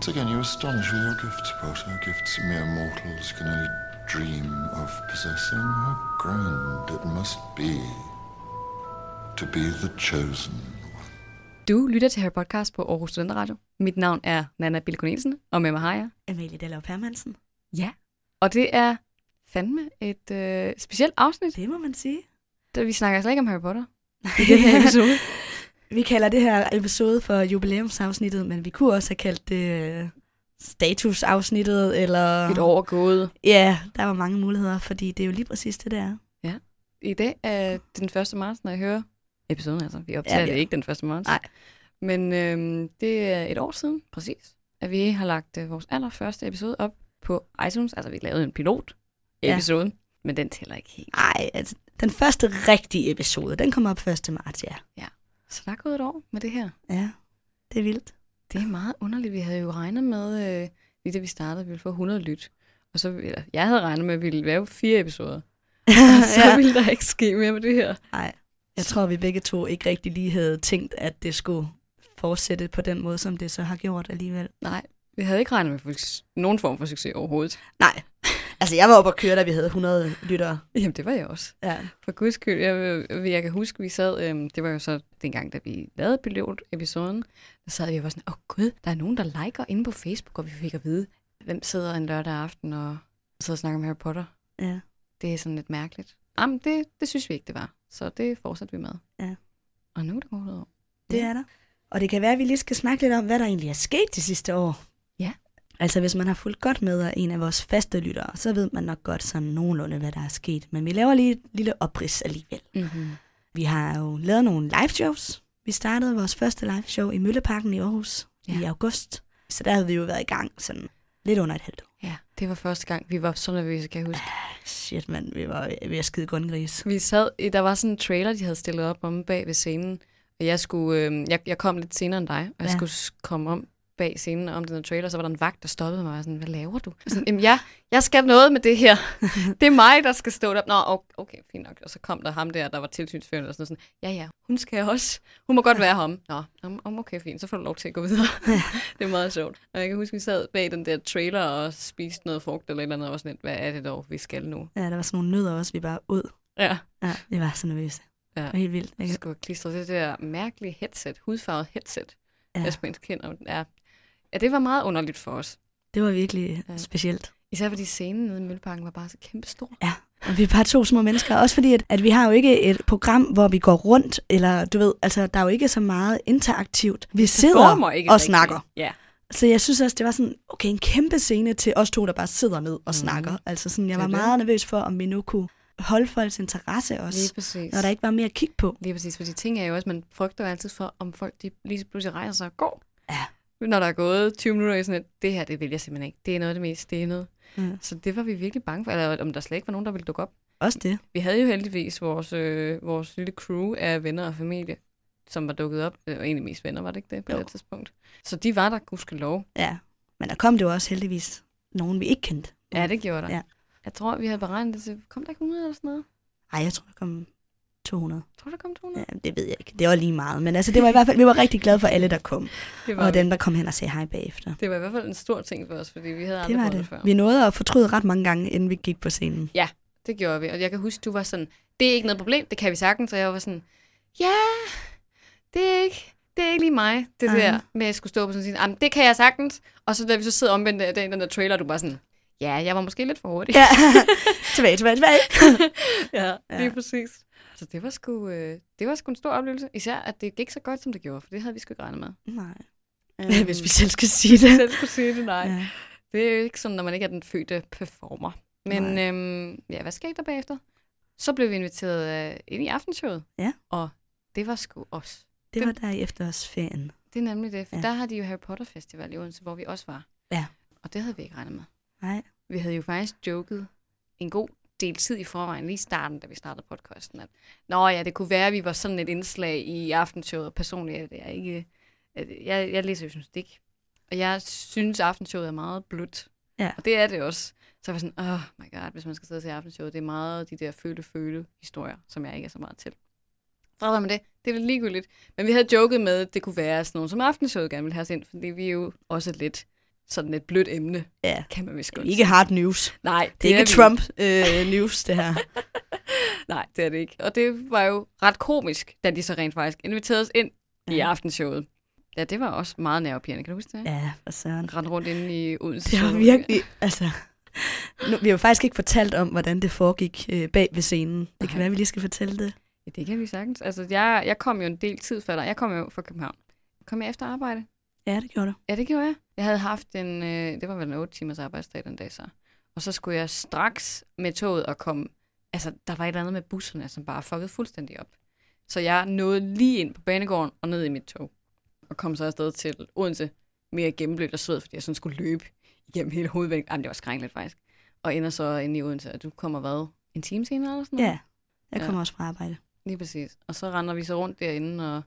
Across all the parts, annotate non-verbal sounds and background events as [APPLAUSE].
Once again, you astonish with your gifts, Potter. Gifts mere mortals can only dream of possessing. How grand it must be to be the chosen one. Du lytter til Harry Podcast på Aarhus Studenter Radio. Mit navn er Nana Bilkonensen, og med mig har jeg. Amalie Dallov Hermansen. Ja. Og det er fandme et øh, specielt afsnit. Det må man sige. Da vi snakker slet ikke om Harry Potter i den her episode. [LAUGHS] Vi kalder det her episode for jubilæumsafsnittet, men vi kunne også have kaldt det øh, statusafsnittet, eller... et år gået. Ja, der var mange muligheder, fordi det er jo lige præcis det, der. I dag er den 1. marts, når jeg hører episoden. Altså, vi optager Ja, ja, det ikke den 1. marts. Nej. Men øhm, det er et år siden, præcis, at vi har lagt øh, vores allerførste episode op på iTunes. Altså, vi lavede en pilot episode, ja. men den tæller ikke helt. Nej, altså, den første rigtige episode, den kommer op 1. marts, ja. Så der er gået et år med det her. Ja, det er vildt. Det er meget underligt. Vi havde jo regnet med, øh, lige da vi startede, vi ville få 100 lyt. Og så, eller, jeg havde regnet med, at vi ville lave fire episoder. [LAUGHS] Og så ja. ville der ikke ske mere med det her. Nej, jeg tror, vi begge to ikke rigtig lige havde tænkt, at det skulle fortsætte på den måde, som det så har gjort alligevel. Nej, vi havde ikke regnet med nogen form for succes overhovedet. Nej, altså jeg var oppe og køre, da vi havde 100 lyttere. Jamen, det var jeg også. Ja. For guds skyld, jeg, jeg kan huske, vi sad, øhm, det var jo så dengang, da vi lavede pilot-episoden, der sad vi og var sådan, åh oh, gud, der er nogen, der liker inde på Facebook, og vi fik at vide, hvem sidder en lørdag aften og sidder og snakker om Harry Potter. ja. Det er sådan lidt mærkeligt. Jamen, det, det synes vi ikke, det var. Så det fortsatte vi med. Ja. Og nu er det gået over. Det er der. Og det kan være, at vi lige skal snakke lidt om, hvad der egentlig er sket de sidste år. Altså, hvis man har fulgt godt med af en af vores faste lyttere, så ved man nok godt sådan nogenlunde, hvad der er sket. Men vi laver lige et lille oprids alligevel. Mm-hmm. Vi har jo lavet nogle live shows. Vi startede vores første live show i Mølleparken i Aarhus ja. I august. Så der havde vi jo været i gang sådan lidt under et halvt år. Ja, det var første gang, vi var så nervøse, kan jeg huske. Shit, mand, vi var ved at skide gris. Vi sad, der var sådan en trailer, de havde stillet op om bag ved scenen. Og jeg, skulle, øh, jeg, jeg kom lidt senere end dig, og jeg Ja. skulle komme om bag scenen om den her trailer, så var der en vagt, der stoppede mig og sådan, hvad laver du? Sådan, Jamen, jeg, jeg skal noget med det her. Det er mig, der skal stå der. Nå, okay, fint nok. Og så kom der ham der, der var tilsynsførende og sådan. Sådan, ja, ja, hun skal også. Hun må godt være ham. Nå, om, okay, fint. Så får du lov til at gå videre. [LAUGHS] det er meget sjovt. Og jeg kan huske, vi sad bag den der trailer og spiste noget frugt eller et eller andet, og sådan lidt, hvad er det dog, vi skal nu? Ja, der var sådan nogle nødder også, vi bare ud. Ja. Ja, vi var så nervøse. Ja. Det var helt vildt. Jeg skulle klistre det der mærkelige headset, hudfarvet headset, Ja. jeg skulle kende. Ja. Ja, det var meget underligt for os. Det var virkelig Ja. specielt. Især fordi scenen nede i Mølleparken var bare så kæmpe stor. Ja, og vi er bare to små mennesker. Også fordi, at, at vi har jo ikke et program, hvor vi går rundt, eller du ved, altså der er jo ikke så meget interaktivt. Vi sidder ikke og rigtigt. snakker. Ja. Så jeg synes også, det var sådan, okay, en kæmpe scene til os to, der bare sidder ned og Mhm. snakker. Altså sådan, jeg var det. meget nervøs for, om vi nu kunne holde folks interesse Lige også, præcis. når der ikke var mere at kigge på. Lige præcis, fordi ting er jo også, man frygter jo altid for, om folk de lige pludselig rejser sig og går. Ja. Når der er gået 20 minutter i sådan et, det her, det vil jeg simpelthen ikke. Det er noget af det mest stenede. Ja. Så det var vi virkelig bange for, eller om der slet ikke var nogen, der ville dukke op. Også det. Vi havde jo heldigvis vores, øh, vores lille crew af venner og familie, som var dukket op. Det var egentlig mest venner, var det ikke det på Jo. det tidspunkt? Så de var der, gudskelov. Ja. Men der kom det jo også heldigvis nogen, vi ikke kendte. Ja, det gjorde der. Ja. Jeg tror, vi havde beregnet det til, kom der ikke 100 eller sådan noget? Ej, jeg tror, der kom 200. Jeg tror, der kom 200. Ja, det ved jeg ikke. Det var lige meget. Men altså, det var i hvert fald, vi var rigtig glade for alle, der kom. [LAUGHS] Det var, Og dem, der kom hen og sagde hej bagefter. det var i hvert fald en stor ting for os, fordi vi havde Det aldrig var prøvet det. det før. Vi nåede at fortryde ret mange gange, inden vi gik på scenen. Det gjorde vi, og jeg kan huske, du var sådan, det er ikke noget problem, det kan vi sagtens, og jeg var sådan, ja, det er ikke, det er ikke lige mig, det Ej. der med at skulle stå på sådan en scene. det kan jeg sagtens. Og så da vi så sidder omvendt af den, der trailer, du bare sådan, ja, jeg var måske lidt for hurtig. Ja, [LAUGHS] tilbage, tilbage, tilbage. ja, [LAUGHS] Ja. lige præcis. Så det var, sgu, øh, det var sgu en stor oplevelse. Især, at det gik så godt, som det gjorde, for det havde vi sgu ikke regnet med. Nej, [LAUGHS] Um, hvis vi selv skal sige det. selv skulle sige det, nej. Ja. Det er jo ikke sådan, når man ikke er den fødte performer. Men Nej. øhm, ja, hvad skete der bagefter? Så blev vi inviteret øh, ind i aftenshowet. Ja. Og det var sgu os. Det var der i efterårsferien. Det er nemlig det. For ja. der har de jo Harry Potter Festival i Odense, hvor vi også var. Ja. Og det havde vi ikke regnet med. Nej. Vi havde jo faktisk joket en god del tid i forvejen, lige i starten, da vi startede podcasten, at Nå ja, det kunne være, at vi var sådan et indslag i aftenshowet, personligt er det jeg ikke... at Jeg, jeg læser jo journalistik, og jeg synes, at aftenshowet er meget blødt. Ja. Og det er det også. Så jeg var sådan, oh my god, hvis man skal sidde og se aftenshowet, det er meget de der føle-føle-historier, som jeg ikke er så meget til. Fred med det. Det er lidt ligegyldigt. Men vi havde joket med, at det kunne være sådan nogen, som aftenshowet gerne ville have os ind, fordi vi er jo også lidt sådan et blødt emne, Ja. kan man vist godt Ikke hard news. Nej, Det er ikke vi Trump øh, news, det her. [LAUGHS] Nej, det er det ikke. Og det var jo ret komisk, da de så rent faktisk inviterede os ind i Ja. aftenshowet. Ja, det var også meget nervepirrende, kan du huske det? Ja, for søren. Rende rundt inde i Odense. Det var virkelig, altså... Nu, vi har jo faktisk ikke fortalt om, hvordan det foregik øh, bag ved scenen. Det kan være, vi lige skal fortælle det. Ja, det kan vi sagtens. Altså, jeg, jeg kom jo en del tid før dig. Jeg kom jo fra København. Kom jeg efter arbejde? Ja, det gjorde du. Ja, det gjorde jeg. Jeg havde haft en, øh, det var vel en 8 timers arbejdsdag den dag så. Og så skulle jeg straks med toget og komme, altså der var et eller andet med busserne, som bare fuckede fuldstændig op. Så jeg nåede lige ind på banegården og ned i mit tog. Og kom så afsted til Odense mere gennemblødt og sved, fordi jeg sådan skulle løbe igennem hele hovedvægten. Jamen, det var skrækkeligt faktisk. Og ender så inde i Odense, og du kommer hvad? En time senere eller sådan noget? Ja, jeg Ja. kommer også fra arbejde. Lige præcis. Og så render vi så rundt derinde, og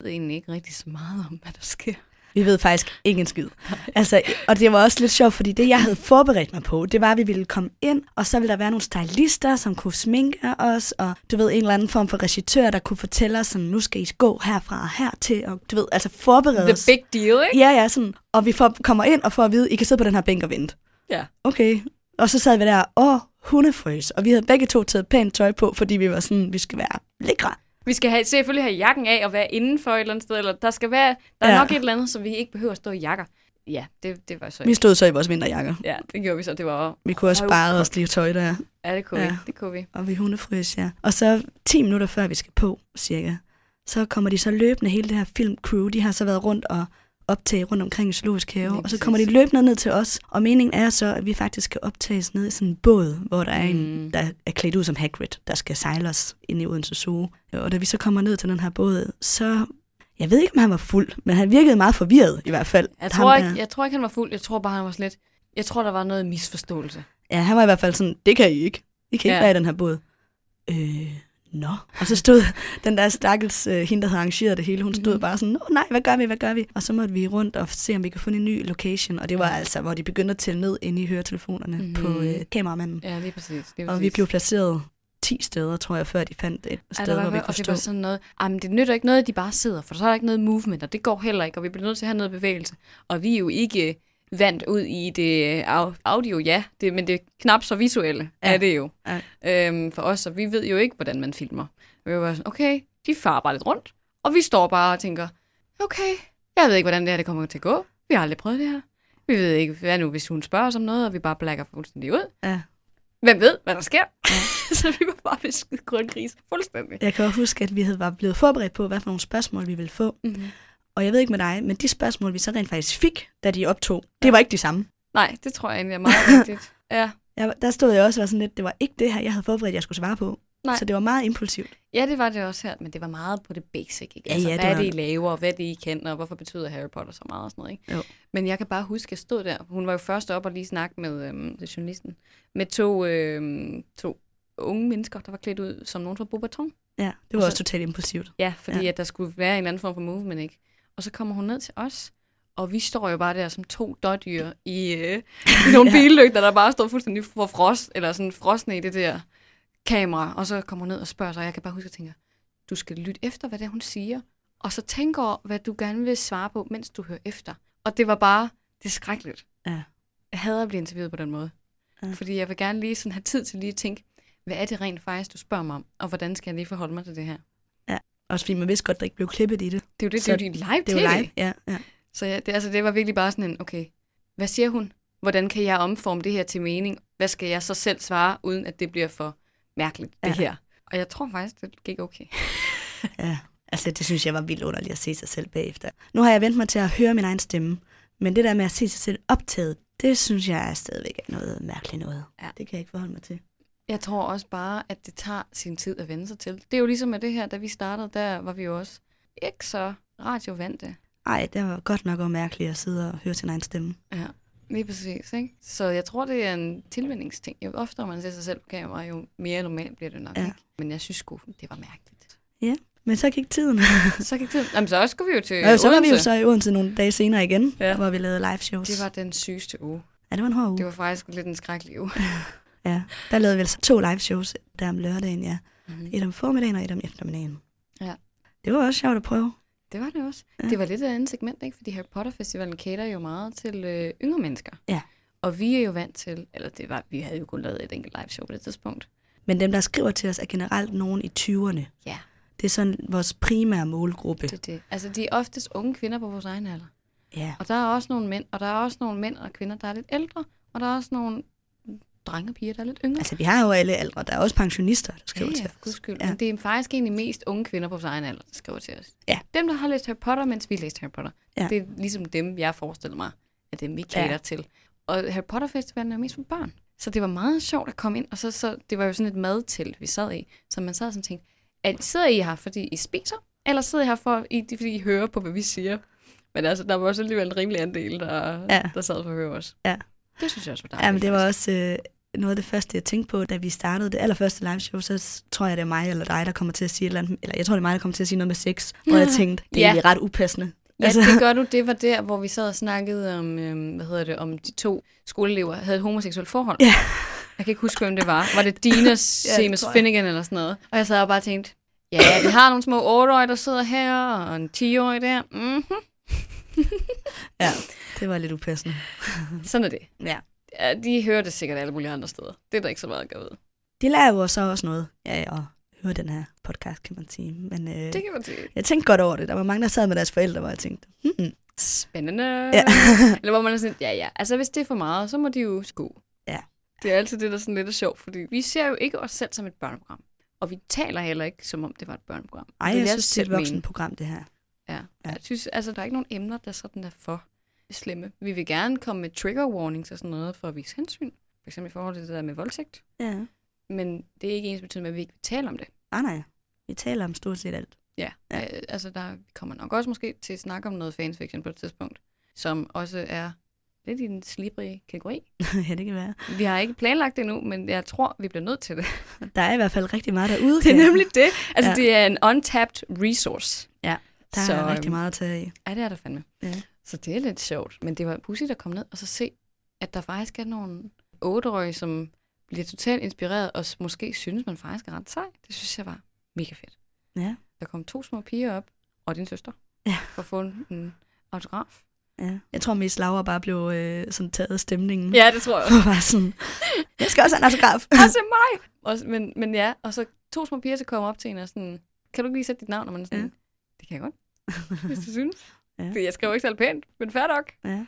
ved egentlig ikke rigtig så meget om, hvad der sker. Vi ved faktisk ikke en skid. Altså, og det var også lidt sjovt, fordi det, jeg havde forberedt mig på, det var, at vi ville komme ind, og så ville der være nogle stylister, som kunne sminke os, og du ved, en eller anden form for regissør, der kunne fortælle os, sådan, nu skal I gå herfra og hertil, og du ved, altså forberede os. The big deal, ikke? Ja, ja, sådan. Og vi får, kommer ind og får at vide, I kan sidde på den her bænk og vente. Ja. Okay. Og så sad vi der, åh, hundefrøs. Og vi havde begge to taget pænt tøj på, fordi vi var sådan, vi skal være lækre. Vi skal have, selvfølgelig have jakken af og være indenfor et eller andet sted, eller der skal være, der er Ja. nok et eller andet, så vi ikke behøver at stå i jakker. Ja, det, det var så Vi stod så i vores vinterjakker. Ja, det gjorde vi så. Det var Vi kunne også spare os lige tøj der. Ja, det kunne Ja. vi. Det kunne vi. Og vi hundefrøs, ja. Og så 10 minutter før vi skal på, cirka, så kommer de så løbende, hele det her filmcrew, de har så været rundt og optage rundt omkring i Zoologisk Have, Lige og så kommer de løbende ned til os, og meningen er så, at vi faktisk skal optages ned i sådan en båd, hvor der er en, Mm. der er klædt ud som Hagrid, der skal sejle os ind i Odense Zoo. Og da vi så kommer ned til den her båd, så... Jeg ved ikke, om han var fuld, men han virkede meget forvirret i hvert fald. Jeg tror, ikke, jeg tror ikke, han var fuld. Jeg tror bare, han var lidt... Jeg tror, der var noget misforståelse. Ja, han var i hvert fald sådan, det kan I ikke. I kan ikke Ja. være i den her båd. Øh, nå. Og så stod [LAUGHS] den der stakkels, øh, hende, der havde arrangeret det hele, hun stod Mhm. bare sådan, Nå, nej, hvad gør vi, hvad gør vi? Og så måtte vi rundt og se, om vi kunne finde en ny location. Og det var altså, hvor de begyndte at tælle ned inde i høretelefonerne Mhm. på øh, kameramanden. Ja, lige præcis. Lige Og vi blev placeret 10 steder, tror jeg, før de fandt et Ja, sted, der var, hvor vi og kunne det stå. var sådan noget, jamen det nytter ikke noget, at de bare sidder, for så er der ikke noget movement, og det går heller ikke, og vi bliver nødt til at have noget bevægelse. Og vi er jo ikke vant ud i det au- audio, ja, det, men det er knap så visuelle, ja. Ja. er det jo. Ja. Øhm, for os, og vi ved jo ikke, hvordan man filmer. Vi var sådan, okay, de farer bare lidt rundt, og vi står bare og tænker, okay, jeg ved ikke, hvordan det her det kommer til at gå. Vi har aldrig prøvet det her. Vi ved ikke, hvad nu, hvis hun spørger os om noget, og vi bare blækker fuldstændig ud. Ja. Hvem ved, hvad der sker? [LAUGHS] så vi var bare ved skide grundgris. Fuldstændig. Jeg kan også huske, at vi havde var blevet forberedt på, hvad for nogle spørgsmål vi ville få. Mm-hmm. Og jeg ved ikke med dig, men de spørgsmål, vi så rent faktisk fik, da de optog, det var ikke de samme. Nej, det tror jeg egentlig er meget rigtigt. Ja. Jeg, der stod jeg også og var sådan lidt, det var ikke det her, jeg havde forberedt, jeg skulle svare på. Nej. Så det var meget impulsivt. ja, det var det også her, men det var meget på det basic. Ikke? Ja, altså, ja, hvad det er var det, I laver, og hvad er det, I kender, og hvorfor betyder Harry Potter så meget og sådan noget. Ikke? Jo. Men jeg kan bare huske, at jeg stod der. Hun var jo først op og lige snakke med øhm, journalisten. Med to, øhm, to unge mennesker, der var klædt ud som nogen fra Beaubaton. Ja, det var Og så- også totalt impulsivt. Ja, fordi Ja. ja. at der skulle være en anden form for movement, ikke? Og så kommer hun ned til os, og vi står jo bare der som to dårdyr i, øh, [LAUGHS] [LAUGHS] nogle Ja. billygter, der bare står fuldstændig for frost, eller sådan frosne i det der kamera. Og så kommer hun ned og spørger sig, og jeg kan bare huske at tænke, du skal lytte efter, hvad det er, hun siger, og så tænk over, hvad du gerne vil svare på, mens du hører efter. Og det var bare, det er skrækkeligt. Ja. Jeg hader at blive interviewet på den måde. Ja. Fordi jeg vil gerne lige sådan have tid til lige at tænke, hvad er det rent faktisk, du spørger mig om, og hvordan skal jeg lige forholde mig til det her? Også fordi man vidste godt, der ikke blev klippet i det. Det er jo det, Så det er jo din live Det var live, ja. ja. Så ja, det, altså, det var virkelig bare sådan en, okay, hvad siger hun? Hvordan kan jeg omforme det her til mening? Hvad skal jeg så selv svare, uden at det bliver for mærkeligt, det Ja. her? Og jeg tror faktisk, det gik okay. [LAUGHS] ja. Altså, det synes jeg var vildt underligt at se sig selv bagefter. Nu har jeg vendt mig til at høre min egen stemme, men det der med at se sig selv optaget, det synes jeg er stadigvæk er noget mærkeligt noget. Ja. Det kan jeg ikke forholde mig til. Jeg tror også bare, at det tager sin tid at vende sig til. Det er jo ligesom med det her, da vi startede, der var vi jo også ikke så radiovante. Ej, det var godt nok også mærkeligt at sidde og høre sin egen stemme. Ja, lige præcis. Ikke? Så jeg tror, det er en tilvændingsting. Jo oftere man ser sig selv på kamera, jo mere normalt bliver det nok. Ja. Ja. Ikke? Men jeg synes sgu, det var mærkeligt. Men så gik tiden. [LAUGHS] Så gik det. Jamen, så også skulle vi jo til og så var vi jo så i Odense nogle dage senere igen, ja. Ja. hvor vi lavede live shows. Det var den sygeste uge. Ja, det var en hård uge. Det var faktisk lidt en skrækkelig uge. [LAUGHS] Ja, der lavede vi altså to live shows der om lørdagen, ja. Mm-hmm. Et om formiddagen og et om eftermiddagen. Ja. Det var også sjovt at prøve. Det var det også. Ja. Det var lidt af et andet segment, ikke? Fordi Harry Potter Festivalen cater jo meget til øh, yngre mennesker. Ja. Og vi er jo vant til, eller det var, vi havde jo kun lavet et enkelt live show på det tidspunkt. Men dem, der skriver til os, er generelt nogen i 20'erne. Ja. Det er sådan vores primære målgruppe. Det, er det. Altså, de er oftest unge kvinder på vores egen alder. Ja. Og der er også nogle mænd, og der er også nogle mænd og kvinder, der er lidt ældre, og der er også nogle drenge og piger, der er lidt yngre. Altså, vi har jo alle aldre. Der er også pensionister, der skriver ja, til os. skyld. Ja. Men det er faktisk egentlig mest unge kvinder på vores egen alder, der skriver til os. Ja. Dem, der har læst Harry Potter, mens vi læste Harry Potter. Ja. Det er ligesom dem, jeg forestiller mig, at dem vi cater Ja. til. Og Harry Potter Festivalen er mest for børn. Så det var meget sjovt at komme ind, og så, så det var jo sådan et madtelt, vi sad i. Så man sad sådan og tænkte, at sidder I her, fordi I spiser, eller sidder I her, for, I, fordi I hører på, hvad vi siger? Men altså, der var også alligevel en rimelig andel, der, Ja. der sad for at høre os. Ja. Det synes jeg også var dejligt. Ja, men det var også øh, noget af det første, jeg tænkte på, da vi startede det allerførste live show, så tror jeg, det er mig eller dig, der kommer til at sige et eller andet, eller jeg tror, det er mig, der kommer til at sige noget med sex, hvor jeg tænkte, det er Ja. ret upassende. Ja, altså. det gør du. Det var der, hvor vi sad og snakkede om, øhm, hvad hedder det, om de to skoleelever havde et homoseksuelt forhold. Ja. Jeg kan ikke huske, hvem det var. Var det Dina [LAUGHS] Seamus tror jeg. Finnegan eller sådan noget? Og jeg sad og bare tænkte, ja, vi har nogle små 8-årige, der sidder her, og en 10-årig der. Mm-hmm. Ja, det var lidt upassende. Sådan er det. Ja. Ja, de hører det sikkert alle mulige andre steder. Det er der ikke så meget at gøre ved. De lærer jo så også noget af at høre den her podcast, kan man sige. Men øh, Det kan man sige. jeg tænkte godt over det. Der var mange, der sad med deres forældre, hvor jeg tænkte, hmm, Spændende. Ja. [LAUGHS] Eller hvor man er sådan, ja ja, altså hvis det er for meget, så må de jo skue. Ja. Det er altid det, der sådan lidt er sjovt, fordi vi ser jo ikke os selv som et børneprogram. Og vi taler heller ikke, som om det var et børneprogram. ej, vil jeg synes, det er et voksenprogram, det her. Ja. Ja. ja. Jeg synes, altså, der er ikke nogen emner, der sådan er for slemme. Vi vil gerne komme med trigger warnings og sådan noget for at vise hensyn. For eksempel i forhold til det der med voldtægt. Ja. Men det er ikke ens betydende med, at vi ikke vil tale om det. Nej, nej. Vi taler om stort set alt. Ja, Ja. Øh, altså der kommer nok også måske til at snakke om noget fanfiction på et tidspunkt, som også er lidt i den slibrige kategori. [LAUGHS] ja, det kan være. Vi har ikke planlagt det endnu, men jeg tror, vi bliver nødt til det. Der er i hvert fald rigtig meget derude. Det er nemlig det. Altså, Ja. det er en untapped resource. Ja, Der er Så, rigtig øhm, meget at tage i. Ja, det er der fandme. Ja. Så det er lidt sjovt. Men det var pudsigt at komme ned og så se, at der faktisk er nogle otteårige, som bliver totalt inspireret og måske synes, man faktisk er ret sej. Det synes jeg var mega fedt. Ja. Der kom to små piger op, og din søster, Ja. for at få en, en autograf. Ja. Jeg tror mest Laura bare blev øh, sådan taget af stemningen. Ja, det tror jeg også. Og var sådan, jeg skal også have en autograf. [LAUGHS] Også mig! Også, men, men ja, og så to små piger, så kommer op til en og sådan, kan du ikke lige sætte dit navn? Og man sådan, ja. det kan jeg godt, hvis du synes. Ja. ja. Jeg skriver ikke særlig pænt, men fair nok. Ja.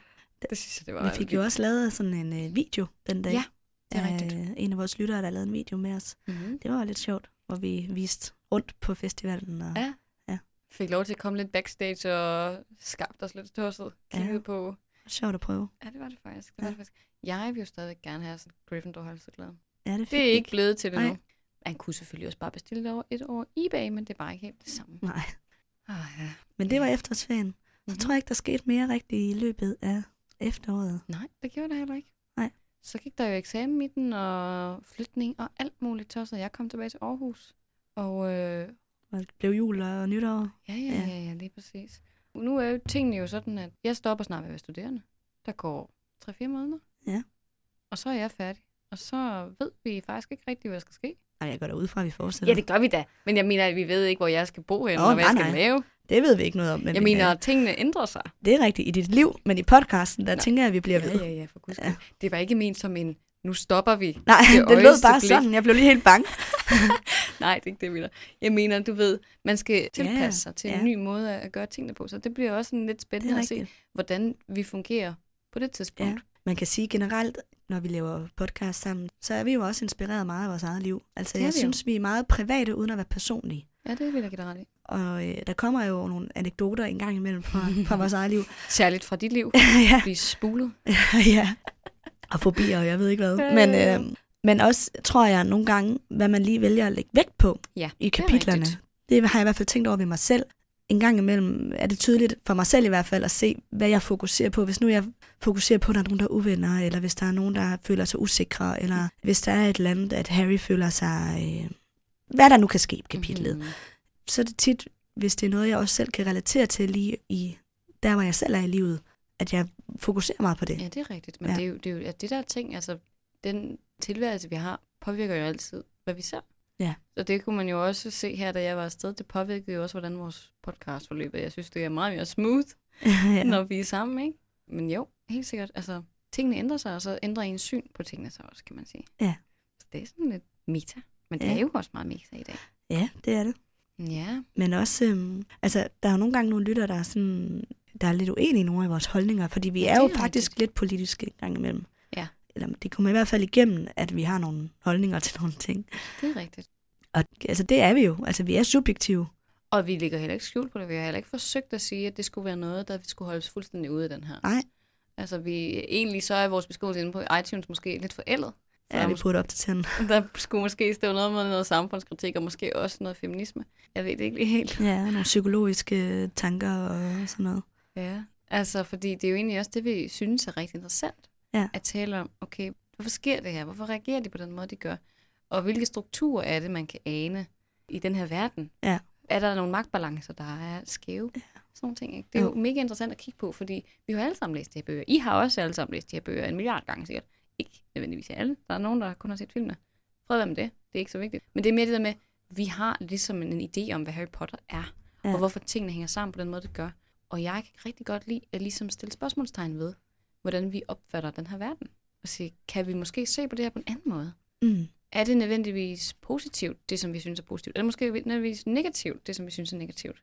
Det synes jeg, det var Vi fik jo også lavet sådan en øh, video den dag. Ja, det er rigtigt. En af vores lyttere, der lavede en video med os. Mm-hmm. Det var lidt sjovt, hvor vi viste rundt på festivalen. Og, Ja. Ja. Fik lov til at komme lidt backstage og skabte os lidt tosset. Kiggede Ja. på... Sjovt at prøve. Ja, det var det faktisk. Det Ja. var det faktisk. Jeg vil jo stadig gerne have sådan Gryffindor halseglad. Ja, det, Det er ikke blevet til det Nej. nu. Man kunne selvfølgelig også bare bestille det over et over eBay, men det er bare ikke helt det samme. Nej, Ah, ja. men det var efterårsferien. Så Mhm. tror jeg ikke, der skete mere rigtigt i løbet af efteråret. Nej, det gjorde det heller ikke. Nej. Så gik der jo eksamen i den, og flytning og alt muligt tosset. Jeg kom tilbage til Aarhus. Og øh, Og det blev jul og nytår. ja, ja, Ja. ja, ja, lige præcis. Nu er jo tingene jo sådan, at jeg stopper snart med at være studerende. Der går 3-4 måneder. Ja. Og så er jeg færdig. Og så ved vi faktisk ikke rigtigt, hvad der skal ske. Ej, jeg går derud fra, at vi fortsætter. Ja, det gør vi da. Men jeg mener, at vi ved ikke, hvor jeg skal bo hen, Åh, og hvad nej, jeg skal nej. lave. Det ved vi ikke noget om. Men Jeg mener, at tingene ændrer sig. det er rigtigt i dit liv, men i podcasten, der Nå. tænker jeg, at vi bliver Ja, ved. ja, ja, for Ja. Det var ikke ment som en, nu stopper vi. Nej, Det [LAUGHS] det lød bare blik. sådan. Jeg blev lige helt bange. [LAUGHS] [LAUGHS] Nej, det er ikke det, jeg mener. Jeg mener, du ved, man skal tilpasse Ja, sig til ja. en ny måde at gøre tingene på. Så det bliver også sådan lidt spændende at se, hvordan vi fungerer på det tidspunkt. Ja. Man kan sige generelt, når vi laver podcast sammen, så er vi jo også inspireret meget af vores eget liv. Altså, jeg vi jo. synes, vi er meget private, uden at være personlige. Ja, det vil jeg give dig ret i. Og øh, der kommer jo nogle anekdoter en gang imellem fra, fra vores eget liv. [LAUGHS] Særligt fra dit liv. [LAUGHS] ja, Blive spulet. [LAUGHS] ja. Og fobier, og jeg ved ikke hvad. Ja, Men, øh, men også, tror jeg, nogle gange, hvad man lige vælger at lægge vægt på Ja, i det er kapitlerne. rigtigt. Det har jeg i hvert fald tænkt over ved mig selv. En gang imellem er det tydeligt, for mig selv i hvert fald, at se, hvad jeg fokuserer på. Hvis nu jeg fokuserer på, at der er nogen, der er uvenner, eller hvis der er nogen, der føler sig usikre, eller hvis der er et eller andet, at Harry føler sig... Øh, hvad der nu kan ske i kapitlet. Mhm. Så er det tit, hvis det er noget, jeg også selv kan relatere til lige i der, hvor jeg selv er i livet, at jeg fokuserer meget på det. Ja, det er rigtigt. Men Ja. det, er jo, det er jo at det der ting, altså den tilværelse, vi har, påvirker jo altid, hvad vi ser. Ja. Så det kunne man jo også se her, da jeg var afsted. Det påvirkede jo også, hvordan vores podcast forløb. Jeg synes, det er meget mere smooth, [LAUGHS] ja. når vi er sammen, ikke? Men jo, helt sikkert. Altså, tingene ændrer sig, og så ændrer ens syn på tingene så også, kan man sige. Ja. Så det er sådan lidt meta. Men det Ja. er jo også meget meta i dag. ja, det er det. Ja, Men også, øhm, altså, der er jo nogle gange nogle lytter, der er, sådan, der er lidt uenige i nogle af vores holdninger, fordi vi er jo er faktisk rigtigt. lidt politiske en gang imellem. Ja. Eller det kommer i hvert fald igennem, at vi har nogle holdninger til nogle ting. det er rigtigt. Og altså, det er vi jo. Altså, vi er subjektive. Og vi ligger heller ikke skjult på det. Vi har heller ikke forsøgt at sige, at det skulle være noget, der skulle holdes fuldstændig ude af den her. Nej. Altså, vi, egentlig så er vores beskrivelse inde på iTunes måske lidt forældet. Ja, vi burde op til tænden. [LAUGHS] Der skulle måske stå noget med noget samfundskritik, og måske også noget feminisme. Jeg ved det ikke lige helt. Ja, nogle psykologiske tanker og sådan noget. Ja. Altså, fordi det er jo egentlig også det, vi synes er rigtig interessant. Ja. At tale om, okay, hvorfor sker det her? Hvorfor reagerer de på den måde, de gør? Og hvilke strukturer er det, man kan ane i den her verden? Ja. Er der nogle magtbalancer, der er skæve? Ja. Sådan nogle ting, ikke? Det er jo. Jo. mega interessant at kigge på, fordi vi har alle sammen læst de her bøger. I har også alle sammen læst de her bøger en milliard gange sikkert. Ikke nødvendigvis alle. Der er nogen, der kun har set filmene. Fred være med det. Det er ikke så vigtigt. Men det er mere det der med, vi har ligesom en, idé om, hvad Harry Potter er. Ja. Ja. Og hvorfor tingene hænger sammen på den måde, det gør. Og jeg kan rigtig godt lide at ligesom stille spørgsmålstegn ved, hvordan vi opfatter den her verden. Og sige, kan vi måske se på det her på en anden måde? Mm. Er det nødvendigvis positivt, det som vi synes er positivt? Eller måske nødvendigvis negativt, det som vi synes er negativt?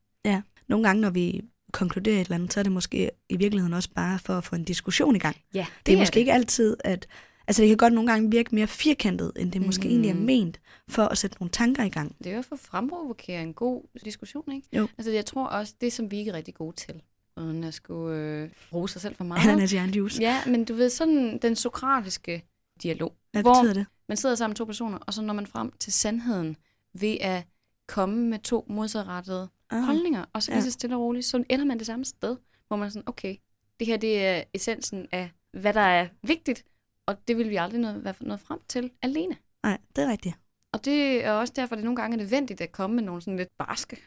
Nogle gange, når vi konkluderer et eller andet, så er det måske i virkeligheden også bare for at få en diskussion i gang. Ja, Det, det er måske ikke altid, at... Altså, det kan godt nogle gange virke mere firkantet, end det måske Mhm. egentlig er ment, for at sætte nogle tanker i gang. Det er jo for at fremprovokere en god diskussion, ikke? Jo. Altså, jeg tror også, det som vi ikke er rigtig gode til, uden at skulle øh, bruge sig selv for meget. Ananas jernjuice. Ja, men du ved, sådan den sokratiske dialog. Hvad hvor betyder det? man sidder sammen to personer, og så når man frem til sandheden ved at komme med to modsatrettede Ah, holdninger, og så Ja. lige så stille og roligt, så ender man det samme sted, hvor man er sådan, okay, det her det er essensen af, hvad der er vigtigt, og det vil vi aldrig nå, være noget frem til alene. Nej, det er rigtigt. Og det er også derfor, det er nogle gange nødvendigt at komme med nogle sådan lidt barske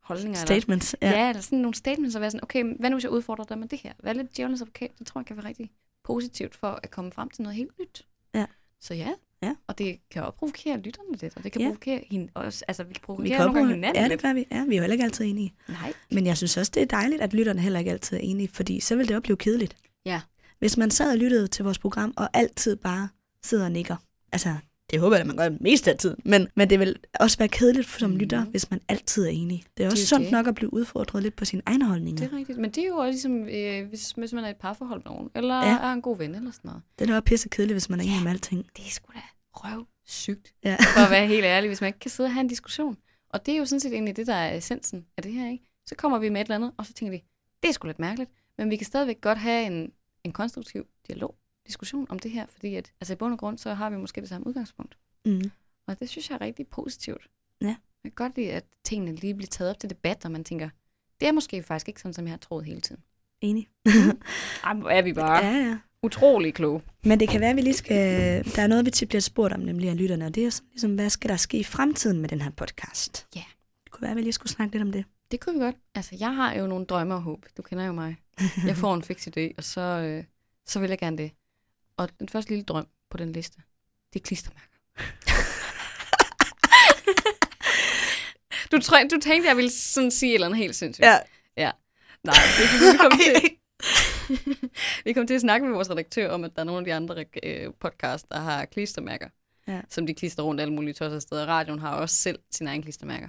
holdninger. Statements. Eller, Ja. ja, eller sådan nogle statements, og være sådan, okay, hvad nu hvis jeg udfordrer dig med det her? Hvad er lidt djævelens advokat? Det tror jeg kan være rigtig positivt for at komme frem til noget helt nyt. Ja. Så ja. Ja. Og det kan også provokere lytterne lidt, og det kan Ja. provokere hende også. Altså, vi kan Vi provokere kan nogle hinanden ja, det gør vi. Ja, vi er jo heller ikke altid enige. Nej. Men jeg synes også, det er dejligt, at lytterne heller ikke altid er enige, fordi så vil det også blive kedeligt. Ja. Hvis man sad og lyttede til vores program, og altid bare sidder og nikker. Altså, det håber jeg, at man gør mest af tiden. Men, men det vil også være kedeligt som Mhm. lytter, hvis man altid er enig. Det er også jo sundt det. nok at blive udfordret lidt på sine egne holdninger. Det er rigtigt. Men det er jo også ligesom, øh, hvis, hvis man er i et parforhold med nogen, eller Ja. er en god ven eller sådan noget. Det er også pisse kedeligt, hvis man er enig Ja. om alting. Det er sgu da røvsygt, Ja. for at være helt ærlig, hvis man ikke kan sidde og have en diskussion. Og det er jo sådan set egentlig det, der er essensen af det her, ikke? Så kommer vi med et eller andet, og så tænker vi, det er sgu lidt mærkeligt, men vi kan stadigvæk godt have en, en konstruktiv dialog, diskussion om det her, fordi at, altså i bund og grund, så har vi måske det samme udgangspunkt. Mm. Og det synes jeg er rigtig positivt. Ja. Jeg kan godt lide, at tingene lige bliver taget op til debat, og man tænker, det er måske faktisk ikke sådan, som jeg har troet hele tiden. Enig. [LAUGHS] Ej, hvor er vi bare Ja, ja. Utrolig kloge. Men det kan være, at vi lige skal... Der er noget, vi tit bliver spurgt om, nemlig af lytterne, og det er sådan, ligesom, hvad skal der ske i fremtiden med den her podcast? Ja. Det kunne være, at vi lige skulle snakke lidt om det. Det kunne vi godt. Altså, jeg har jo nogle drømme og håb. Du kender jo mig. Jeg får en fix idé, og så, øh, så vil jeg gerne det. Og den første lille drøm på den liste, det er klistermærker. [LAUGHS] du, tror, du tænkte, jeg ville sådan sige et eller andet helt sindssygt. Nej, det fordi, vi kom [LAUGHS] til, [LAUGHS] vi kom til at snakke med vores redaktør om, at der er nogle af de andre øh, podcasts, der har klistermærker. Ja. Som de klister rundt alle mulige tosser steder. Radioen har også selv sine egne klistermærker.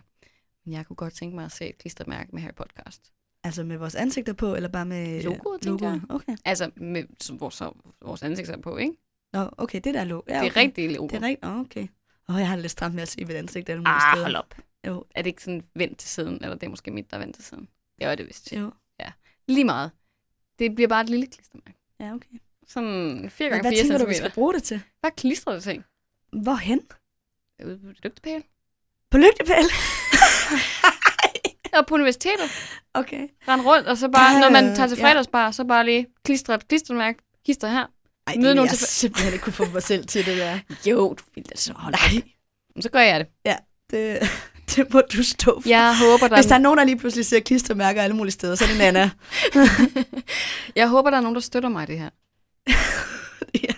Men jeg kunne godt tænke mig at se et klistermærke med Harry Podcast. Altså med vores ansigter på, eller bare med Logoet, tænker jeg. Okay. Altså, med vores, vores ansigt er på, ikke? Nå, okay, det der logo. Ja, Ja, okay. Det er rigtigt logo. Det er rigtigt. Oh, okay. Åh, oh, jeg har lidt stramt med at se mit ansigt alle mulige Ah, steder. hold op. Jo, Er det ikke sådan vendt til siden? Eller det er måske mit, der er vendt til siden? Ja, det er vist. jo. Lige meget. Det bliver bare et lille klistermærke. Ja, okay. Sådan 4 Men gange hvad 4 tænker du, cm. vi skal bruge det til? Bare klistre det ting. Hvorhen? Ude på lygtepæl. På lygtepæl? Og på universitetet. okay. Rend rundt, og så bare, Ja, når man tager til ja. fredagsbar, så bare lige klistre et klistermærke. Hister her. Ej, Møde jeg nogen til... til- simpelthen ikke kunne få mig selv til det der. Jo, du vil da så holde op. Så gør jeg det. det, [LAUGHS] det må du stå for. Jeg håber, der, Hvis der er nogen, der lige pludselig ser klistermærker alle mulige steder, så er det Nana. [LAUGHS] jeg håber, der er nogen, der støtter mig i det her. [LAUGHS] ja.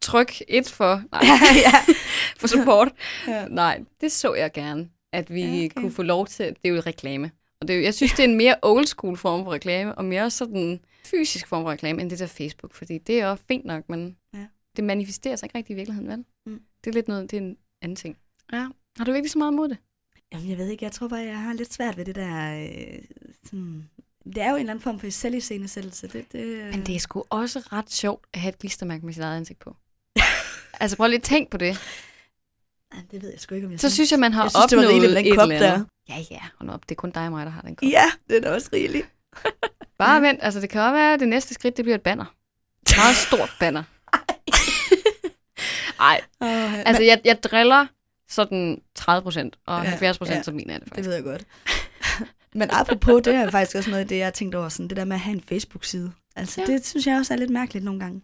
tryk et for, nej, ja. for support. Ja. Nej, det så jeg gerne, at vi Ja, okay. kunne få lov til. Det er jo reklame. Og det er, jo- jeg synes, det er en mere old school form for reklame, og mere sådan fysisk form for reklame, end det der Facebook. Fordi det er også fint nok, men Ja. det manifesterer sig ikke rigtig i virkeligheden, vel? Mm. Det er lidt noget, det er en anden ting. Ja. Har du virkelig så meget imod det? Jamen, jeg ved ikke, jeg tror bare, jeg har lidt svært ved det der... Øh, sådan, det er jo en eller anden form for selviscenesættelse. Det, det, Men det er sgu også ret sjovt at have et klistermærke med sit eget ansigt på. [LAUGHS] altså prøv lige at tænk på det. Ej, det ved jeg sgu ikke, om jeg Så synes jeg, man har jeg synes, det var opnået rigeligt den et kop eller der. Ja, ja, hold op. Det er kun dig og mig, der har den kop. Ja, det er da også rigeligt. [LAUGHS] Bare vent. Altså, det kan også være, at det næste skridt, det bliver et banner. Et meget stort banner. [LAUGHS] Ej, Oh, altså jeg, jeg driller sådan 30 procent, og Ja, 70 procent, ja. så mener jeg det det faktisk. ved jeg godt. Men apropos, det er faktisk også noget af det, jeg har tænkt over, sådan, det der med at have en Facebook-side. Altså, Ja. det synes jeg også er lidt mærkeligt nogle gange.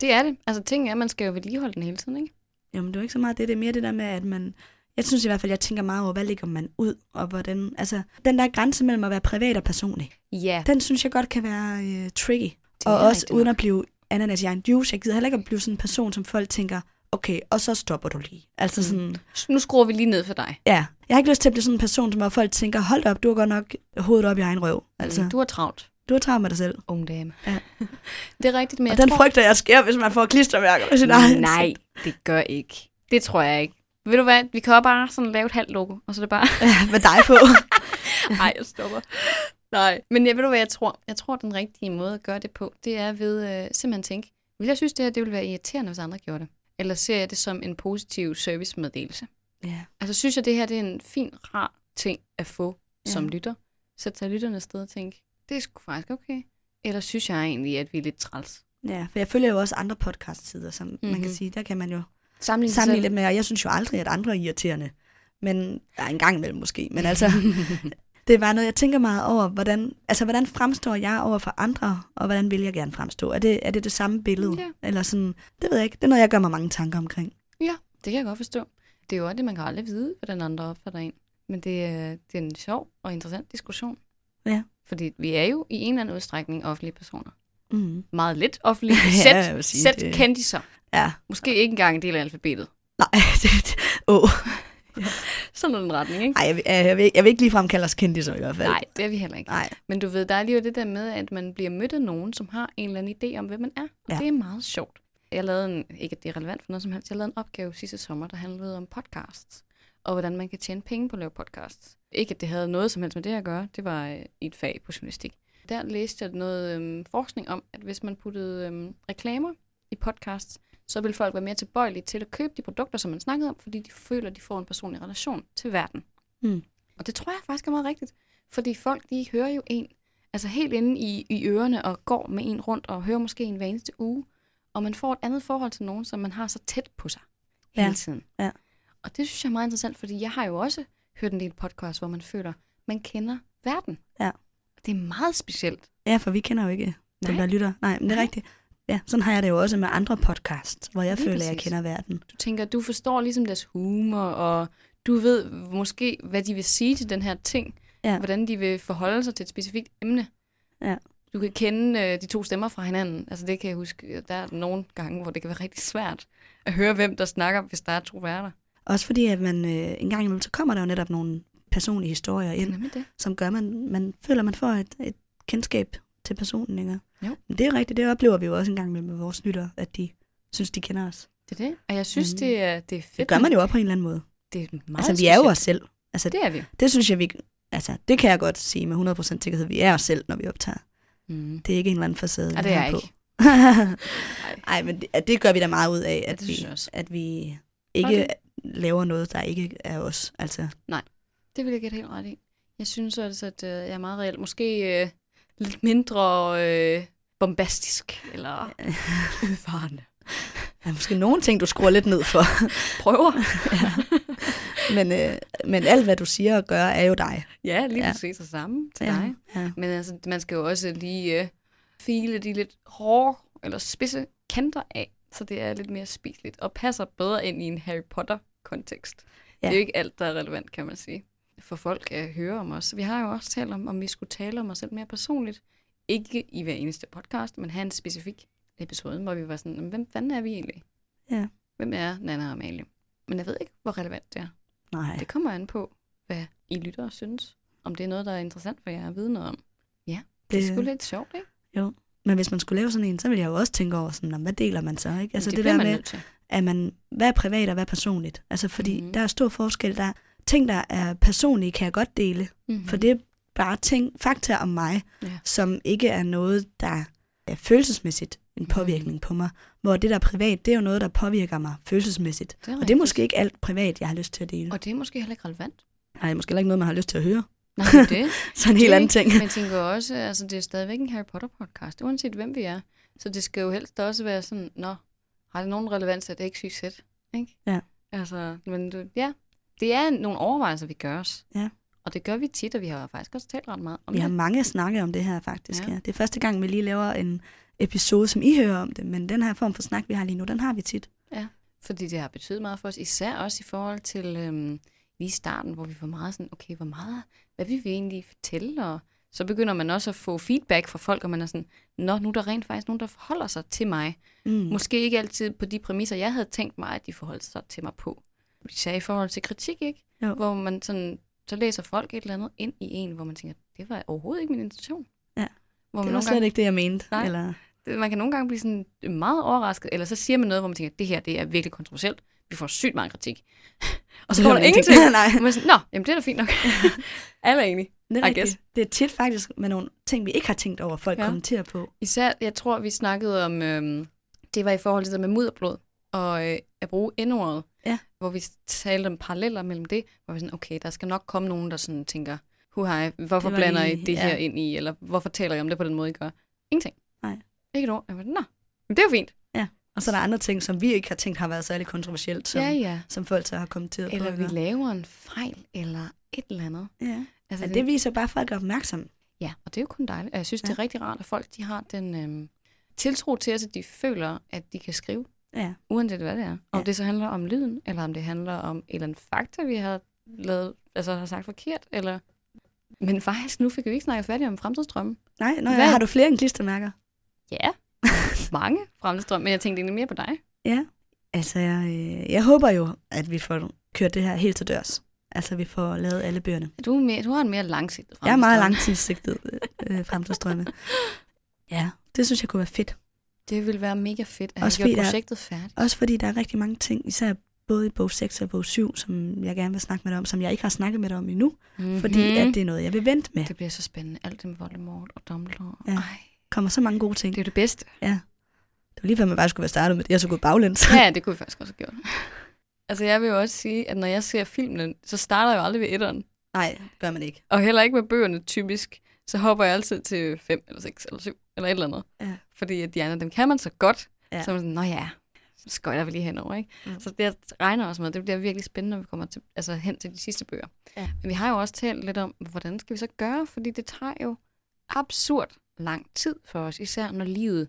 Det er det. Altså, ting er, at man skal jo vedligeholde den hele tiden, ikke? Jamen, det er jo ikke så meget det, det er mere det der med, at man... Jeg synes i hvert fald, jeg tænker meget over, hvad ligger man ud, og hvordan... Altså, den der grænse mellem at være privat og personlig, Ja. den synes jeg godt kan være øh, tricky. Det Og er også uden nok. at blive ananas i egen juice. Jeg gider heller ikke at blive sådan en person, som folk tænker, okay, og så stopper du lige. Altså sådan, Nu skruer vi lige ned for dig. ja. Jeg har ikke lyst til at blive sådan en person, hvor folk tænker, hold op, du har godt nok hovedet op i egen røv. Altså, Du er travlt, du har travlt med dig selv. unge dame. Ja. [LAUGHS] Det er rigtigt, men Og jeg den tror... frygter jeg sker, hvis man får klistermærker med sin egen Nej, det gør ikke. Det tror jeg ikke. Ved du hvad? Vi kan også bare sådan lave et halvt logo, og så er det bare... Ja, med dig på. [LAUGHS] Nej, jeg stopper. Nej, men jeg ved du hvad jeg tror? Jeg tror, den rigtige måde at gøre det på, det er ved øh, simpelthen tænke, vil jeg synes, det her det ville være irriterende, hvis andre gjorde det? Eller ser jeg det som en positiv servicemeddelelse? ja. Altså synes jeg, det her det er en fin, rar ting at få Ja. som lytter. Sætte sig lytterne sted og tænke, det er sgu faktisk okay. Eller synes jeg egentlig, at vi er lidt træls? ja, for jeg følger jo også andre podcast-sider, som mm-hmm. man kan Mhm. sige, der kan man jo Sammenligne sammenligne lidt med, og jeg synes jo aldrig, at andre er irriterende. Men ja, en gang imellem måske. Men altså, [LAUGHS] det bare noget, jeg tænker meget over, hvordan, altså, hvordan fremstår jeg over for andre, og hvordan vil jeg gerne fremstå? Er det er det, det samme billede? Ja. Eller sådan, det ved jeg ikke. Det er noget, jeg gør mig mange tanker omkring. Ja, det kan jeg godt forstå. Det er jo det, man kan aldrig vide, hvordan andre opfatter en. Men det er, det er en sjov og interessant diskussion. Ja. Fordi vi er jo i en eller anden udstrækning offentlige personer. Mm. Meget lidt offentlige. [LAUGHS] Ja, Sæt, sige, sæt det- kendiser. Ja. Måske ikke engang en del af alfabetet. Nej, [LAUGHS] det, det, oh. [LAUGHS] Sådan en retning, ikke? Ej, jeg, vil- jeg, vil, jeg vil ikke ligefrem kalde os kendte i hvert fald. Nej, det er vi heller ikke. Nej. Men du ved, der er lige jo det der med, at man bliver mødt af nogen, som har en eller anden idé om, hvem man er. Og Ja. ja. det er meget sjovt. Jeg lavede en, ikke at det er relevant for noget som helst, jeg lavede en opgave sidste sommer, der handlede om podcasts. Og hvordan man kan tjene penge på at lave podcasts. Ikke at det havde noget som helst med det at gøre, det var øh, i et fag på journalistik. Der læste jeg noget øhm, forskning om, at hvis man puttede øhm, reklamer i podcasts, så vil folk være mere tilbøjelige til at købe de produkter, som man snakkede om, fordi de føler, at de får en personlig relation til verden. Mm. Og det tror jeg faktisk er meget rigtigt. Fordi folk, de hører jo en, altså helt inde i, i ørerne og går med en rundt og hører måske en hver eneste uge. Og man får et andet forhold til nogen, som man har så tæt på sig hele Ja, tiden. ja. Og det synes jeg er meget interessant, fordi jeg har jo også hørt en del podcast, hvor man føler, man kender verden. Ja. Det er meget specielt. Ja, for vi kender jo ikke dem, Nej. der lytter. Nej, men det er Nej. rigtigt. Ja, sådan har jeg det jo også med andre podcasts, hvor jeg Lige føler, at jeg præcis. kender verden. Du tænker, du forstår ligesom deres humor, og du ved måske, hvad de vil sige til den her ting. Ja. Hvordan de vil forholde sig til et specifikt emne. Ja. Du kan kende øh, de to stemmer fra hinanden. Altså det kan jeg huske, der er nogle gange, hvor det kan være rigtig svært at høre, hvem der snakker, hvis der er to værter. Også fordi, at man øh, en gang imellem, så kommer der jo netop nogle personlige historier ind, det. som gør, at man, man føler, at man får et, et kendskab til personen. Ikke? Jo. Men det er rigtigt, det oplever vi jo også en gang imellem med vores lyttere, at de synes, de kender os. Det er det. Og jeg synes, Mm. det, er, det er fedt. Det gør man jo også på en eller anden måde. Det er meget Altså, vi er jo os selv. Altså, det, er vi. det synes jeg, vi... Altså, det kan jeg godt sige med 100% sikkerhed. Vi er os selv, når vi optager. Mm. Det er ikke en eller anden facade. Ja, vi det er jeg på. ikke. [LAUGHS] Nej, men det, det gør vi da meget ud af, Ja, at, det vi, at vi ikke det- laver noget, der ikke er os. Altså, Det vil jeg gætte helt ret i. Jeg synes også, at øh, jeg er meget reelt. Måske øh, lidt mindre øh, bombastisk eller [LAUGHS] udfarende. der er måske nogle ting, du skruer lidt ned for. [LAUGHS] Prøver. [LAUGHS] men, øh, men alt, hvad du siger og gør, er jo dig. Ja, lige Ja. ja. præcis det samme til ja. dig. Ja. Men altså, man skal jo også lige øh, file de lidt hårde eller spidse kanter af, så det er lidt mere spiseligt og passer bedre ind i en Harry Potter-kontekst. Ja. Ja. Det er jo ikke alt, der er relevant, kan man sige, for folk at høre om os. Vi har jo også talt om, om vi skulle tale om os selv mere personligt. Ikke i hver eneste podcast, men have en specifik episode, hvor vi var sådan, "Men hvem fanden er vi egentlig? Ja. Hvem er Nana og Amalie? Men jeg ved ikke, hvor relevant det er. Nej. Det kommer an på, hvad I lytter synes. Om det er noget, der er interessant for jer at vide noget om. Ja, det er sgu lidt sjovt, ikke? Men hvis man skulle lave sådan en, så ville jeg jo også tænke over, sådan, "Nå, hvad deler man så? Ikke? Altså det, det, der med, at man, hvad er privat og hvad er personligt? Altså fordi Mhm. mm-hmm. der er stor forskel. Der er ting, der er personlige, kan jeg godt dele. Mm-hmm. For det er bare ting, fakta om mig, Ja. som ikke er noget, der er følelsesmæssigt en påvirkning Mhm. på mig. Hvor det, der er privat, det er jo noget, der påvirker mig følelsesmæssigt. Det er Og det er måske ikke alt privat, jeg har lyst til at dele. Og det er måske heller ikke relevant. Nej, måske heller ikke noget, man har lyst til at høre. Nej, det er det. [LAUGHS] Så en helt anden ting. Men tænker også, altså det er stadigvæk en Harry Potter podcast, uanset hvem vi er. Så det skal jo helst også være sådan, nå, har det nogen relevans, at det ikke sygt sæt? Ikke? Ja. Altså, men du, ja, det er nogle overvejelser, vi gør os. Ja. Og det gør vi tit, og vi har faktisk også talt ret meget om Vi det. har mange snakke om det her faktisk. Ja. Ja. Ja. Det er første gang, vi lige laver en episode, som I hører om det. Men den her form for snak, vi har lige nu, den har vi tit. Fordi det har betydet meget for os, især også i forhold til øhm, lige i starten, hvor vi var meget sådan, okay, hvor meget, hvad vil vi egentlig fortælle? Og så begynder man også at få feedback fra folk, og man er sådan, nå, nu er der rent faktisk nogen, der forholder sig til mig. Mm. Måske ikke altid på de præmisser, jeg havde tænkt mig, at de forholdt sig til mig på. Vi sagde i forhold til kritik, ikke? Jo. Hvor man sådan, så læser folk et eller andet ind i en, hvor man tænker, det var overhovedet ikke min intention. Ja. Hvor Det man, var nogle slet gange, ikke det, jeg mente. Nej. Eller, man kan nogle gange blive sådan meget overrasket, eller så siger man noget, hvor man tænker, det her det er virkelig kontroversielt. Vi får sygt meget kritik. [LAUGHS] og så Det kommer er der ingenting. [LAUGHS] Nej. Og man er sådan, Nå, jamen det er da fint nok. [LAUGHS] Alle er enige. Det er, rigtigt. det er tit faktisk med nogle ting, vi ikke har tænkt over, folk Ja. kommenterer på. Især, jeg tror, vi snakkede om, øhm, det var i forhold til det med mudderblod, og øh, at bruge endordet. Hvor vi talte om paralleller mellem det, hvor vi sådan, okay, der skal nok komme nogen, der sådan tænker, hu hej, hvorfor Det blander I det ja. her ind i, eller hvorfor taler I om det på den måde, I gør? Ingenting. Nej. Ikke et ord. Jeg var, Nå, men det er jo fint. Og så er der andre ting, som vi ikke har tænkt har været særlig kontroversielt, som, ja, ja. som folk så har kommenteret Eller på. vi ikke? laver en fejl, eller et eller andet. Ja. Altså, Ja, det viser bare, at folk er opmærksomme. Ja, og det er jo kun dejligt. Jeg synes, ja. det er Ja. rigtig rart, at folk de har den øhm, tiltro til os, at de føler, at de kan skrive, Ja. uanset hvad det er. Om Ja. det så handler om lyden, eller om det handler om et eller andet fakta, vi har, lavet, altså, har sagt forkert. Eller... Men faktisk, nu fik vi ikke snakket færdigt om fremtidsdrømme. Nej, nå, Hvad? har du flere end klistermærker? Ja, [LAUGHS] mange fremtidsdrømme, men jeg tænkte egentlig mere på dig. Ja. Altså, jeg, øh, jeg håber jo, at vi får kørt det her helt til dørs. Altså, vi får lavet alle bøgerne. Du, er mere, du har en mere langsigtet Jeg er meget langtidssigtet øh, fremtidsdrømme. [LAUGHS] Ja, det synes jeg kunne være fedt. Det ville være mega fedt at Også have gjort projektet færdigt. Også fordi der er rigtig mange ting, især både i bog 6 og bog 7, som jeg gerne vil snakke med dig om, som jeg ikke har snakket med dig om endnu, Mm-hmm. fordi at det er noget, jeg vil vente med. Det bliver så spændende. Alt det med Voldemort og Dumbledore. Ja. Ej, kommer så mange gode ting. det er det bedste. Det var lige før, man bare skulle være startet med det, jeg så gået baglæns. Ja, [LAUGHS] det kunne vi faktisk også have gjort. altså, jeg vil jo også sige, at når jeg ser filmene, så starter jeg jo aldrig ved etteren. Nej, det gør man ikke. Og heller ikke med bøgerne typisk. Så hopper jeg altid til 5 eller 6 eller 7 eller et eller andet. Ja. Fordi at de andre, dem kan man så godt. Ja. Så man sådan, nå ja, så skøjter vi lige henover, ikke? Mm. Så det jeg regner også med, det bliver virkelig spændende, når vi kommer til, altså hen til de sidste bøger. Ja. Men vi har jo også talt lidt om, hvordan skal vi så gøre? Fordi det tager jo absurd lang tid for os, især når livet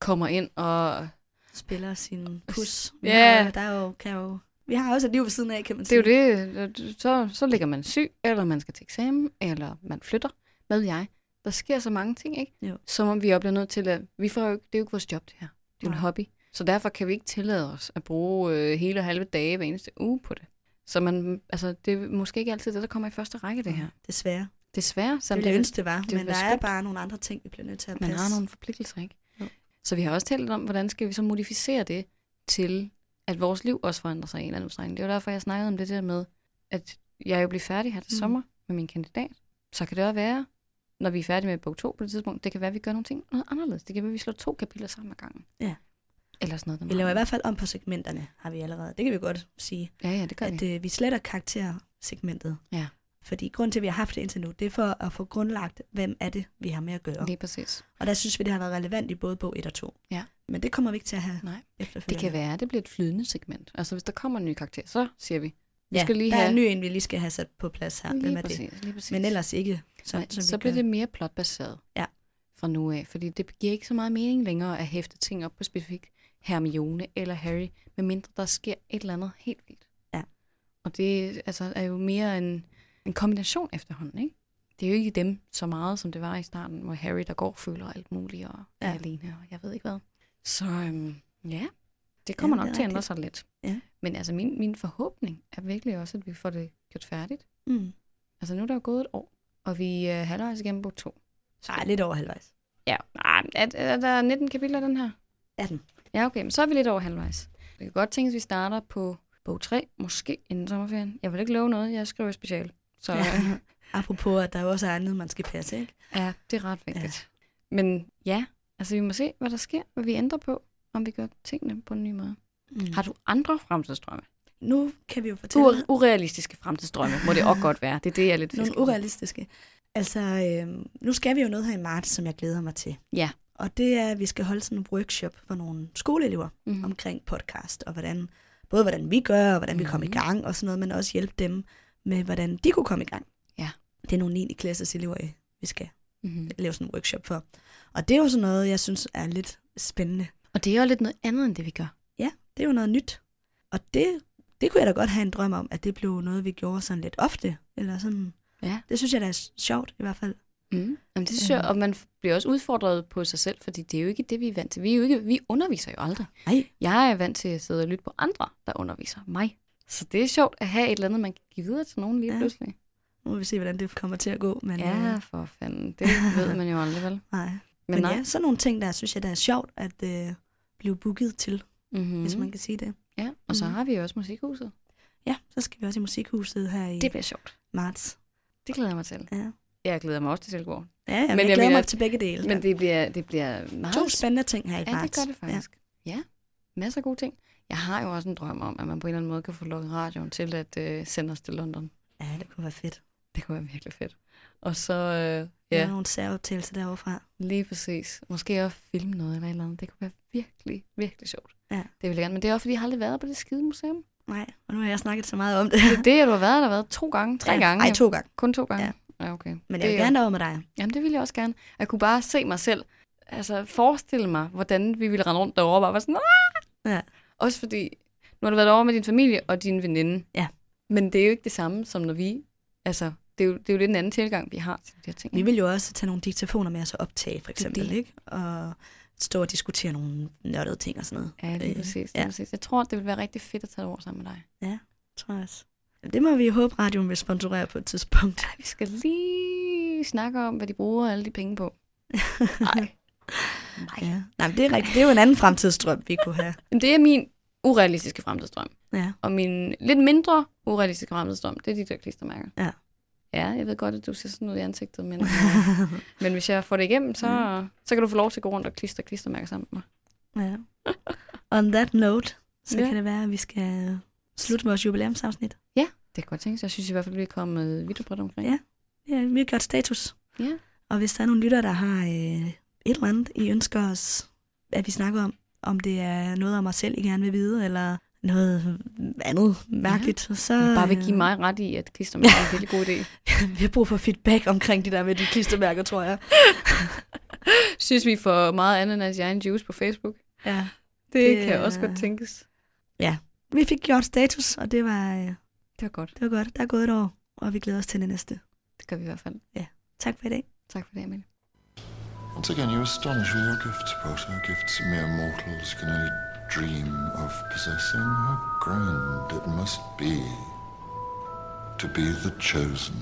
kommer ind og Spiller sin pus. Ja. jo- der er jo, kan jo, vi har også et liv ved siden af, kan man Det er sige. jo det. Så, så ligger man syg, eller man skal til eksamen, eller man flytter. Hvad ved jeg? Der sker så mange ting, ikke? Jo. Som om vi oplever nødt til at... Vi får jo, det er jo ikke vores job, det her. Det er jo en hobby. Så derfor kan vi ikke tillade os at bruge øh, hele og halve dage hver eneste uge på det. Så man, altså, det er måske ikke altid det, der kommer i første række, det her. Desværre. Desværre. Det Som ville jeg ønske, det var. det men ville der er bare nogle andre ting, vi bliver nødt til at man passe. har nogle forpligtelser, ikke? Jo. Så vi har også talt om, hvordan skal vi så modificere det til, at vores liv også forandrer sig i en eller anden udstrækning. Det var derfor, jeg snakkede om det der med, at jeg jo bliver færdig her til Mm. sommer med min kandidat. Så kan det også være, når vi er færdige med bog 2 på det tidspunkt, det kan være, at vi gør nogle ting noget anderledes. Det kan være, at vi slår to kapitler sammen ad gangen. Ja. Eller sådan noget. Vi laver i hvert fald om på segmenterne, har vi allerede. Det kan vi godt sige. Ja, ja, det gør At vi. øh, vi sletter karaktersegmentet. Ja. Fordi grund til, at vi har haft det indtil nu, det er for at få grundlagt, hvem er det, vi har med at gøre. Lige præcis. Og der synes vi, det har været relevant i både bog 1 og 2. Ja. Men det kommer vi ikke til at have Nej. efterfølgende. Det kan være, at det bliver et flydende segment. Altså, hvis der kommer en ny karakter, så siger vi, ja, skal lige der er have- en ny en, vi lige skal have sat på plads her. Hvem lige er det? præcis, lige præcis. Men ellers ikke. Så, Sådan, som så vi bliver gør. det mere plotbaseret Ja. fra nu af, fordi det giver ikke så meget mening længere at hæfte ting op på specifikt Hermione eller Harry, medmindre der sker et eller andet helt vildt. Ja. Og det altså, er jo mere en, en kombination efterhånden, ikke? Det er jo ikke dem så meget, som det var i starten, hvor Harry, der går, føler alt muligt og er Ja. alene, og jeg ved ikke hvad. Så øhm, ja, Det kommer Ja, nok det er til at ændre sig lidt. Ja. Men altså, min, min forhåbning er virkelig også, at vi får det gjort færdigt. Mm. Altså, nu er der jo gået et år, og vi er halvvejs igennem bog to. Så, Ej, lidt over halvvejs. Ja, nej, er, er der 19 kapitler den her? 18. Ja, okay, men så er vi lidt over halvvejs. Vi kan godt tænke, at vi starter på bog 3, måske inden sommerferien. Jeg vil ikke love noget, jeg skriver special. Så Ja. ja, [LAUGHS] Apropos, at der jo også er andet, man skal passe, ikke? ja det er ret vigtigt. Ja. Men ja, altså vi må se, hvad der sker, hvad vi ændrer på, om vi gør tingene på en ny måde. Mm. Har du andre fremtidsdrømme? Nu kan vi jo fortælle Ur- urealistiske fremtidsdrømme, må det også godt være. Det er det, jeg er lidt nogle fisker urealistiske. Altså, øh, nu skal vi jo noget her i marts, som jeg glæder mig til. Ja. Og det er, at vi skal holde sådan en workshop for nogle skoleelever Mhm. omkring podcast, og hvordan, både hvordan vi gør, og hvordan vi kommer i Mhm. gang, og sådan noget, men også hjælpe dem med, hvordan de kunne komme i gang. Ja. Det er nogle 9. klasses elever, vi skal Mm-hmm. lave sådan en workshop for. Og det er jo sådan noget, jeg synes er lidt spændende. Og det er jo lidt noget andet, end det vi gør. Det er jo noget nyt. Og det, det kunne jeg da godt have en drøm om, at det blev noget, vi gjorde sådan lidt ofte. Eller sådan. Ja. Det synes jeg da er sjovt i hvert fald. Mm. Jamen, det synes jeg, og man bliver også udfordret på sig selv, fordi det er jo ikke det, vi er vant til. Vi, er jo ikke, vi underviser jo aldrig. Nej, Jeg er vant til at sidde og lytte på andre, der underviser mig. Så det er sjovt at have et eller andet, man kan give videre til nogen lige Ja. pludselig. nu må vi se, hvordan det kommer til at gå. Men, Ja, øh, for fanden. Det ved man jo aldrig, vel? [LAUGHS] nej. Men, Men, nej. ja, sådan nogle ting, der synes jeg, der er sjovt at øh, blive booket til. Mm-hmm. hvis man kan sige det. Ja, og så Mhm. har vi jo også musikhuset. Ja, så skal vi også i musikhuset her i Det bliver sjovt. marts. Det glæder jeg mig til. Ja, Jeg glæder mig også til Silkeborg. ja, ja men Men jeg jeg glæder mener- mig til begge dele. Men det bliver, det bliver meget... to spændende ting her i Ja, marts. det gør det faktisk. Ja. ja, masser af gode ting. Jeg har jo også en drøm om, at man på en eller anden måde kan få lukket radioen til at øh, sende os til London. Ja. ja, det kunne være fedt. Det kunne være virkelig fedt. Og så, øh, Ja. ja, nogle særoptagelser derovre lige præcis. Måske også filme noget eller et eller andet. Det kunne være virkelig, virkelig sjovt. Ja. Det vil jeg gerne. Men det er også, fordi jeg har aldrig været på det skide museum. Nej, og nu har jeg snakket så meget om det. Det er det, du har været der, har været to gange, tre ja. gange. Ej, to gange. Kun to gange? Ja. ja okay. Men Det jeg vil er- gerne over med dig. Jamen, det ville jeg også gerne. Jeg kunne bare se mig selv, altså forestille mig, hvordan vi ville rende rundt derovre bare være sådan, Aah! Ja. Også fordi, nu har du været derovre med din familie og din veninde. Ja. Men det er jo ikke det samme, som når vi, altså, det er jo, det er jo lidt en anden tilgang, vi har til de her ting. Vi vil jo også tage nogle diktafoner med os og optage, for Det eksempel, det. ikke? Og stå og diskutere nogle nørdede ting og sådan noget. Ja, lige Øh, præcis, lige ja. præcis. Jeg tror, det vil være rigtig fedt at tage det over sammen med dig. tror jeg også. Det må vi håbe, radioen vil sponsorere på et tidspunkt. Ja, vi skal lige snakke om, hvad de bruger alle de penge på. [LAUGHS] Nej. Nej. Ja. Nej, men det er rigtigt. Det er jo en anden fremtidsdrøm, vi kunne have. Men det er min urealistiske fremtidsdrøm. Ja. Og min lidt mindre urealistiske fremtidsdrøm, det er de der klistermærker. Ja. Ja, jeg ved godt, at du ser sådan ud i ansigtet, men, [LAUGHS] øh, men hvis jeg får det igennem, så, så kan du få lov til at gå rundt og klistre klistermærker sammen med mig. ja. On that note, så Ja. kan det være, at vi skal slutte vores jubilæumsafsnit. Det kan godt tænkes. Jeg synes i hvert fald, vi er kommet vidt bredt omkring. Ja. Ja, vi har gjort status. Ja. Og hvis der er nogle lytter, der har øh, et eller andet, I ønsker os, at vi snakker om, om det er noget om os selv, I gerne vil vide, eller noget andet mærkeligt, ja. så... Bare vil give øh, mig ret i, at klistermærker er en virkelig god idé. [LAUGHS] vi har brug for feedback omkring de der med de klistermærker, tror jeg. [LAUGHS] Synes vi får meget ananas i egen juice på Facebook? Ja. Det, Det det kan også godt tænkes. Vi fik gjort status, og det var, øh, Det var godt. det var godt. Der er gået et år, og vi glæder os til det næste. Det gør vi i hvert fald. Tak for i dag. Tak for det, Amelie. Once again, you astonish with your gifts, Potter. Gifts mere mortals can only dream of possessing. How grand it must be to be the chosen